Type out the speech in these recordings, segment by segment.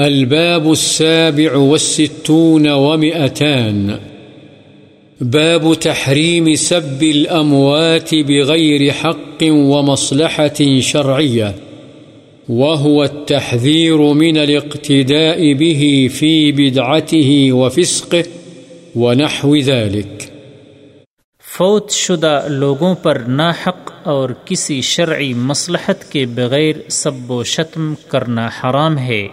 الباب السابع والستون ومئتان. باب تحريم سب الأموات بغير حق ومصلحة شرعية، وهو التحذير من الاقتداء به في بدعته وفسقه ونحو ذلك. فوت شدہ لوگوں پر ناحق اور کسی شرعی مصلحت کے بغیر سب و شتم کرنا حرام ہے۔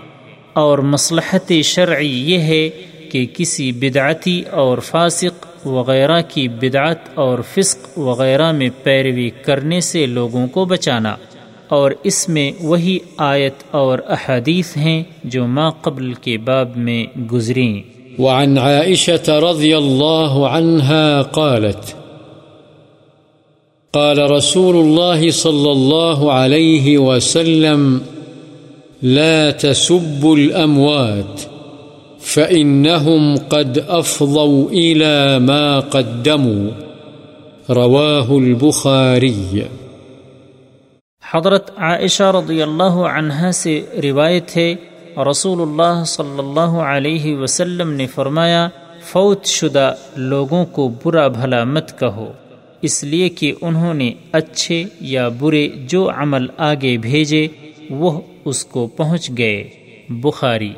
اور مصلحت شرعی یہ ہے کہ کسی بدعتی اور فاسق وغیرہ کی بدعت اور فسق وغیرہ میں پیروی کرنے سے لوگوں کو بچانا۔ اور اس میں وہی آیت اور احادیث ہیں جو ما قبل کے باب میں گزریں۔ وعن عائشة رضي الله عنها قالت، قال رسول الله صلى الله عليه وسلم لا تسبوا الأموات فإنهم قد أفضوا إلى ما قدموا رواه البخاري. حضرت عائشہ رضی اللہ عنہا سے روایت ہے رسول اللہ صلی اللہ علیہ وسلم نے فرمایا، فوت شدہ لوگوں کو برا بھلا مت کہو، اس لیے کہ انہوں نے اچھے یا برے جو عمل آگے بھیجے وہ اس کو پہنچ گئے بخاری۔